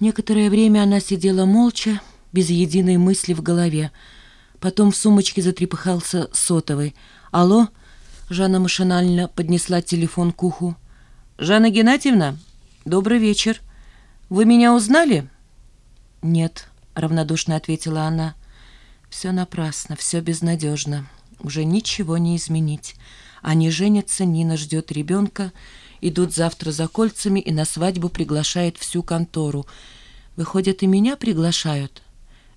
Некоторое время она сидела молча, без единой мысли в голове. Потом в сумочке затрепыхался сотовый. «Алло?» Жанна машинально поднесла телефон к уху. «Жанна Геннадьевна, добрый вечер. Вы меня узнали?» «Нет», — равнодушно ответила она. «Все напрасно, все безнадежно. Уже ничего не изменить. Они женятся, Нина ждет ребенка, идут завтра за кольцами и на свадьбу приглашает всю контору. Выходят, и меня приглашают.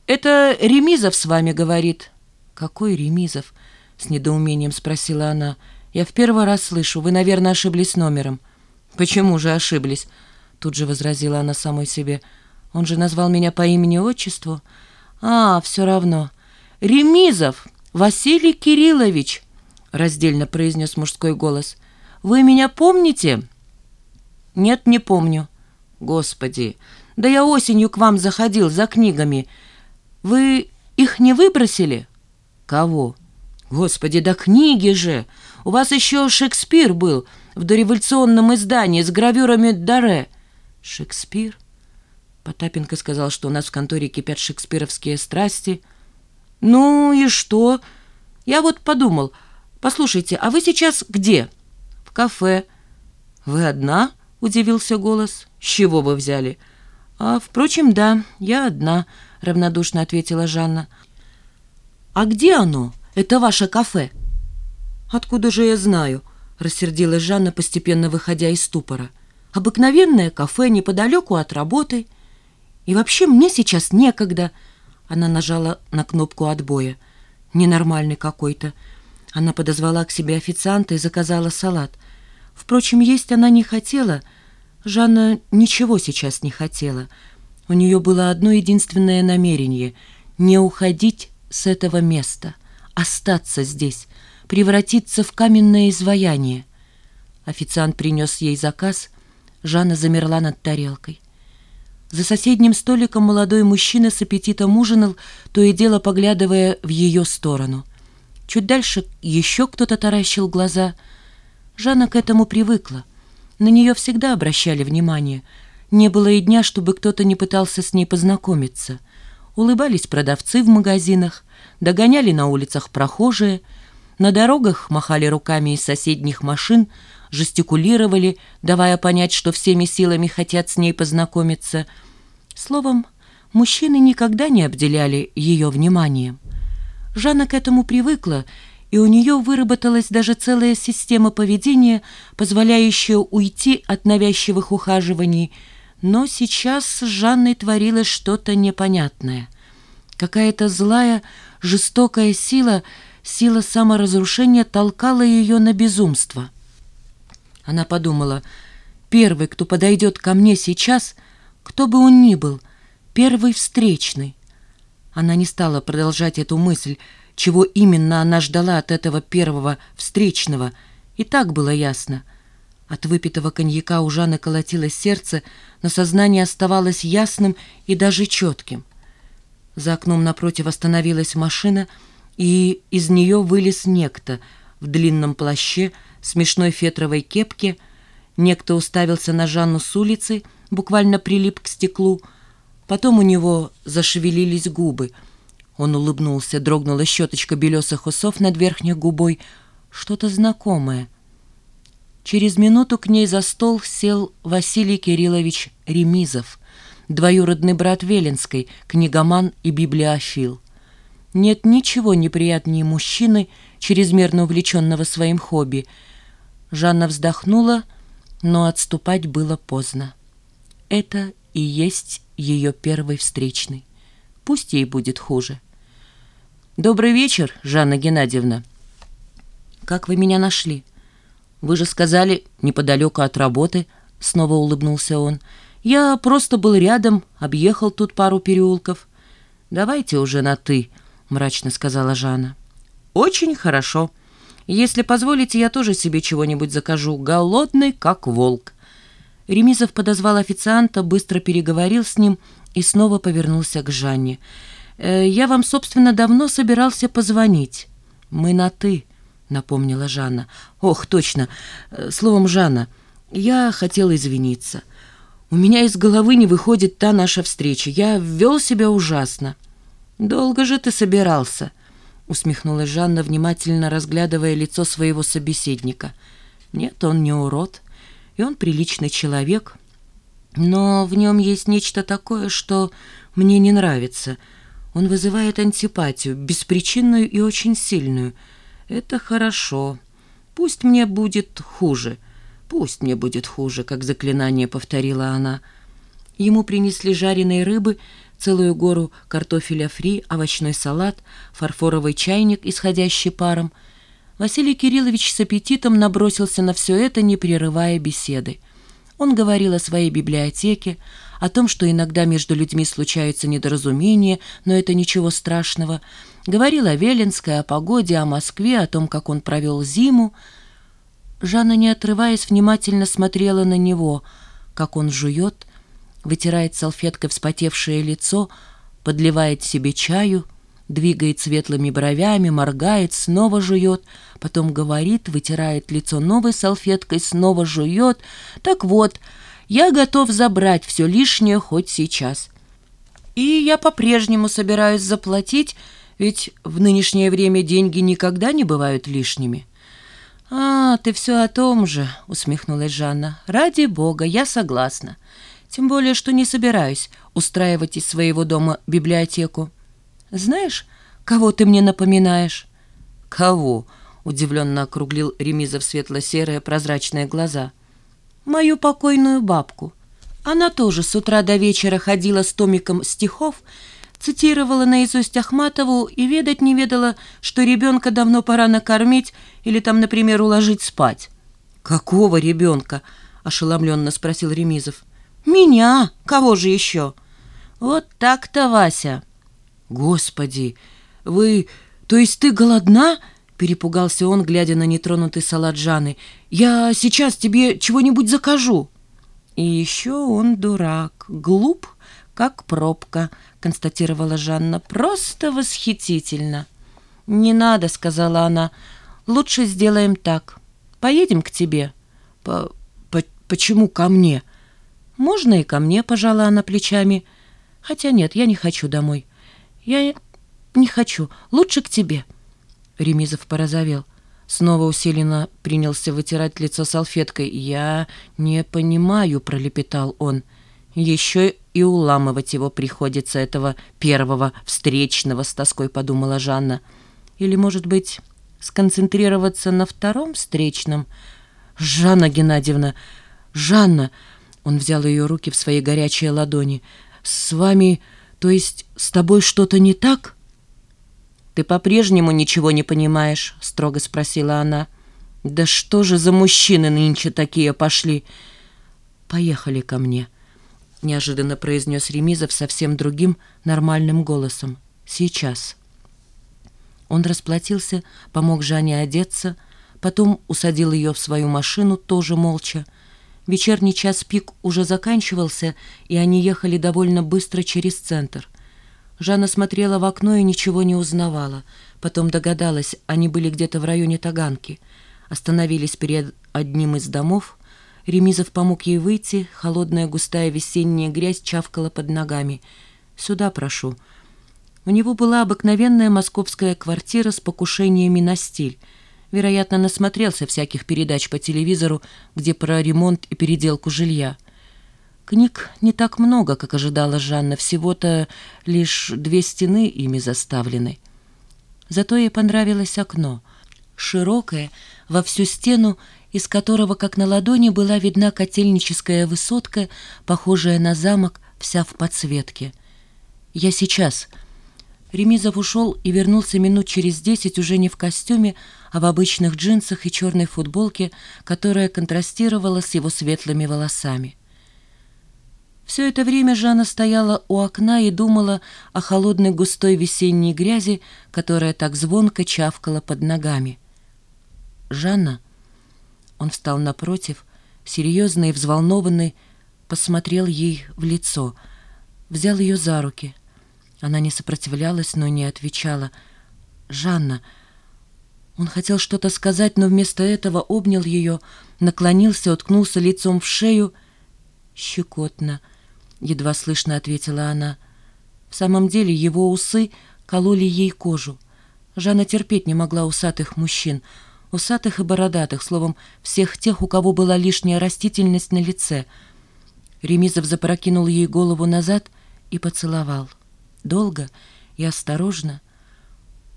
«Это Ремизов с вами говорит». «Какой Ремизов?» — с недоумением спросила она. «Я в первый раз слышу. Вы, наверное, ошиблись номером». «Почему же ошиблись?» Тут же возразила она самой себе. «Он же назвал меня по имени-отчеству». «А, все равно. Ремизов Василий Кириллович!» раздельно произнес мужской голос. «Вы меня помните?» «Нет, не помню». «Господи, да я осенью к вам заходил за книгами. Вы их не выбросили?» «Кого?» «Господи, да книги же! У вас еще Шекспир был в дореволюционном издании с гравюрами Даре». «Шекспир?» Потапенко сказал, что у нас в конторе кипят шекспировские страсти. «Ну и что? Я вот подумал, «Послушайте, а вы сейчас где?» «В кафе». «Вы одна?» — удивился голос. «С чего вы взяли?» «А, впрочем, да, я одна», — равнодушно ответила Жанна. «А где оно, это ваше кафе?» «Откуда же я знаю?» — рассердилась Жанна, постепенно выходя из ступора. «Обыкновенное кафе неподалеку от работы. И вообще мне сейчас некогда». Она нажала на кнопку отбоя. «Ненормальный какой-то». Она подозвала к себе официанта и заказала салат. Впрочем, есть она не хотела. Жанна ничего сейчас не хотела. У нее было одно единственное намерение — не уходить с этого места, остаться здесь, превратиться в каменное изваяние. Официант принес ей заказ. Жанна замерла над тарелкой. За соседним столиком молодой мужчина с аппетитом ужинал, то и дело поглядывая в ее сторону — Чуть дальше еще кто-то таращил глаза. Жанна к этому привыкла. На нее всегда обращали внимание. Не было и дня, чтобы кто-то не пытался с ней познакомиться. Улыбались продавцы в магазинах, догоняли на улицах прохожие, на дорогах махали руками из соседних машин, жестикулировали, давая понять, что всеми силами хотят с ней познакомиться. Словом, мужчины никогда не обделяли ее вниманием. Жанна к этому привыкла, и у нее выработалась даже целая система поведения, позволяющая уйти от навязчивых ухаживаний. Но сейчас с Жанной творилось что-то непонятное. Какая-то злая, жестокая сила, сила саморазрушения толкала ее на безумство. Она подумала, первый, кто подойдет ко мне сейчас, кто бы он ни был, первый встречный, она не стала продолжать эту мысль, чего именно она ждала от этого первого встречного, и так было ясно. От выпитого коньяка у Жанны колотилось сердце, но сознание оставалось ясным и даже четким. За окном напротив остановилась машина, и из нее вылез некто в длинном плаще, смешной фетровой кепке. Некто уставился на Жанну с улицы, буквально прилип к стеклу — Потом у него зашевелились губы. Он улыбнулся, дрогнула щеточка белесых усов над верхней губой. Что-то знакомое. Через минуту к ней за стол сел Василий Кириллович Ремизов, двоюродный брат Велинской, книгоман и библиофил. Нет ничего неприятнее мужчины, чрезмерно увлеченного своим хобби. Жанна вздохнула, но отступать было поздно. Это и есть ее первый встречный. Пусть ей будет хуже. «Добрый вечер, Жанна Геннадьевна». «Как вы меня нашли?» «Вы же сказали, неподалеку от работы», — снова улыбнулся он. «Я просто был рядом, объехал тут пару переулков». «Давайте уже на «ты», — мрачно сказала Жанна. «Очень хорошо. Если позволите, я тоже себе чего-нибудь закажу. Голодный, как волк». Ремизов подозвал официанта, быстро переговорил с ним и снова повернулся к Жанне. «Э, «Я вам, собственно, давно собирался позвонить». «Мы на «ты», — напомнила Жанна. «Ох, точно. Э, словом, Жанна, я хотела извиниться. У меня из головы не выходит та наша встреча. Я ввел себя ужасно». «Долго же ты собирался?» — усмехнулась Жанна, внимательно разглядывая лицо своего собеседника. «Нет, он не урод, и он приличный человек, но в нем есть нечто такое, что мне не нравится. Он вызывает антипатию, беспричинную и очень сильную. Это хорошо. Пусть мне будет хуже. Пусть мне будет хуже, как заклинание повторила она. Ему принесли жареной рыбы, целую гору картофеля фри, овощной салат, фарфоровый чайник, исходящий паром. Василий Кириллович с аппетитом набросился на все это, не прерывая беседы. Он говорил о своей библиотеке, о том, что иногда между людьми случаются недоразумения, но это ничего страшного. Говорил о Веленской, о погоде, о Москве, о том, как он провел зиму. Жанна, не отрываясь, внимательно смотрела на него, как он жует, вытирает салфеткой вспотевшее лицо, подливает себе чаю — двигает светлыми бровями, моргает, снова жует, потом говорит, вытирает лицо новой салфеткой, снова жует. Так вот, я готов забрать все лишнее хоть сейчас. И я по-прежнему собираюсь заплатить, ведь в нынешнее время деньги никогда не бывают лишними. «А, ты все о том же», — усмехнулась Жанна. «Ради бога, я согласна. Тем более, что не собираюсь устраивать из своего дома библиотеку. «Знаешь, кого ты мне напоминаешь?» «Кого?» — удивленно округлил Ремизов светло-серые прозрачные глаза. «Мою покойную бабку. Она тоже с утра до вечера ходила с томиком стихов, цитировала наизусть Ахматову и ведать не ведала, что ребенка давно пора накормить или там, например, уложить спать». «Какого ребенка?» — ошеломленно спросил Ремизов. «Меня! Кого же еще?» «Вот так-то, Вася!» «Господи! Вы... То есть ты голодна?» Перепугался он, глядя на нетронутый салат Жаны. «Я сейчас тебе чего-нибудь закажу». «И еще он дурак, глуп, как пробка», — констатировала Жанна. «Просто восхитительно». «Не надо», — сказала она. «Лучше сделаем так. Поедем к тебе». По -по «Почему ко мне?» «Можно и ко мне», — пожала она плечами. «Хотя нет, я не хочу домой». «Я не хочу. Лучше к тебе». Ремизов порозовел. Снова усиленно принялся вытирать лицо салфеткой. «Я не понимаю», — пролепетал он. «Еще и уламывать его приходится, этого первого встречного», — с тоской подумала Жанна. «Или, может быть, сконцентрироваться на втором встречном?» «Жанна Геннадьевна! Жанна!» Он взял ее руки в свои горячие ладони. «С вами то есть с тобой что-то не так? Ты по-прежнему ничего не понимаешь, строго спросила она. Да что же за мужчины нынче такие пошли? Поехали ко мне, неожиданно произнес Ремизов совсем другим нормальным голосом. Сейчас. Он расплатился, помог Жанне одеться, потом усадил ее в свою машину, тоже молча, Вечерний час пик уже заканчивался, и они ехали довольно быстро через центр. Жанна смотрела в окно и ничего не узнавала. Потом догадалась, они были где-то в районе Таганки. Остановились перед одним из домов. Ремизов помог ей выйти, холодная густая весенняя грязь чавкала под ногами. «Сюда прошу». У него была обыкновенная московская квартира с покушениями на стиль — Вероятно, насмотрелся всяких передач по телевизору, где про ремонт и переделку жилья. Книг не так много, как ожидала Жанна, всего-то лишь две стены ими заставлены. Зато ей понравилось окно, широкое, во всю стену, из которого, как на ладони, была видна котельническая высотка, похожая на замок, вся в подсветке. «Я сейчас», Ремизов ушел и вернулся минут через десять уже не в костюме, а в обычных джинсах и черной футболке, которая контрастировала с его светлыми волосами. Все это время Жанна стояла у окна и думала о холодной густой весенней грязи, которая так звонко чавкала под ногами. «Жанна?» Он встал напротив, серьезный и взволнованный, посмотрел ей в лицо, взял ее за руки — она не сопротивлялась, но не отвечала. «Жанна!» Он хотел что-то сказать, но вместо этого обнял ее, наклонился, уткнулся лицом в шею щекотно», — едва слышно ответила она. В самом деле его усы кололи ей кожу. Жанна терпеть не могла усатых мужчин, усатых и бородатых, словом, всех тех, у кого была лишняя растительность на лице. Ремизов запрокинул ей голову назад и поцеловал. Долго и осторожно.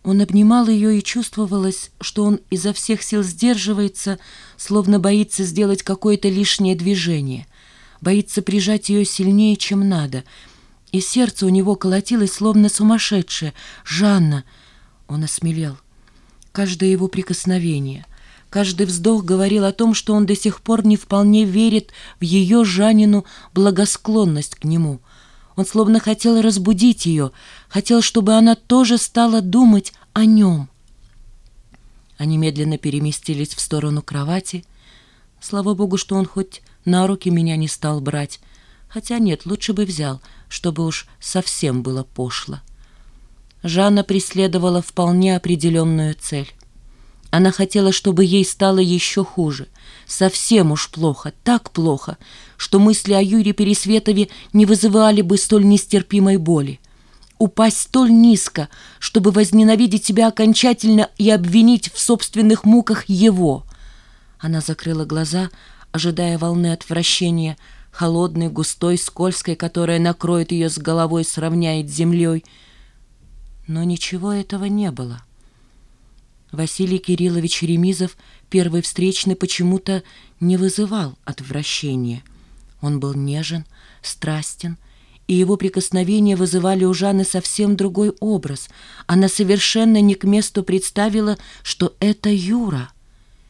Он обнимал ее, и чувствовалось, что он изо всех сил сдерживается, словно боится сделать какое-то лишнее движение, боится прижать ее сильнее, чем надо. И сердце у него колотилось, словно сумасшедшее. «Жанна!» Он осмелел. Каждое его прикосновение, каждый вздох говорил о том, что он до сих пор не вполне верит в ее Жанину благосклонность к нему. Он словно хотел разбудить ее, хотел, чтобы она тоже стала думать о нем. Они медленно переместились в сторону кровати. Слава богу, что он хоть на руки меня не стал брать. Хотя нет, лучше бы взял, чтобы уж совсем было пошло. Жанна преследовала вполне определенную цель. Она хотела, чтобы ей стало еще хуже. Совсем уж плохо, так плохо, что мысли о Юрии Пересветове не вызывали бы столь нестерпимой боли. Упасть столь низко, чтобы возненавидеть себя окончательно и обвинить в собственных муках его. Она закрыла глаза, ожидая волны отвращения, холодной, густой, скользкой, которая накроет ее с головой, сравняет с землей — но ничего этого не было. Василий Кириллович Ремизов, первый встречный, почему-то не вызывал отвращения. Он был нежен, страстен, и его прикосновения вызывали у Жанны совсем другой образ. Она совершенно не к месту представила, что это Юра —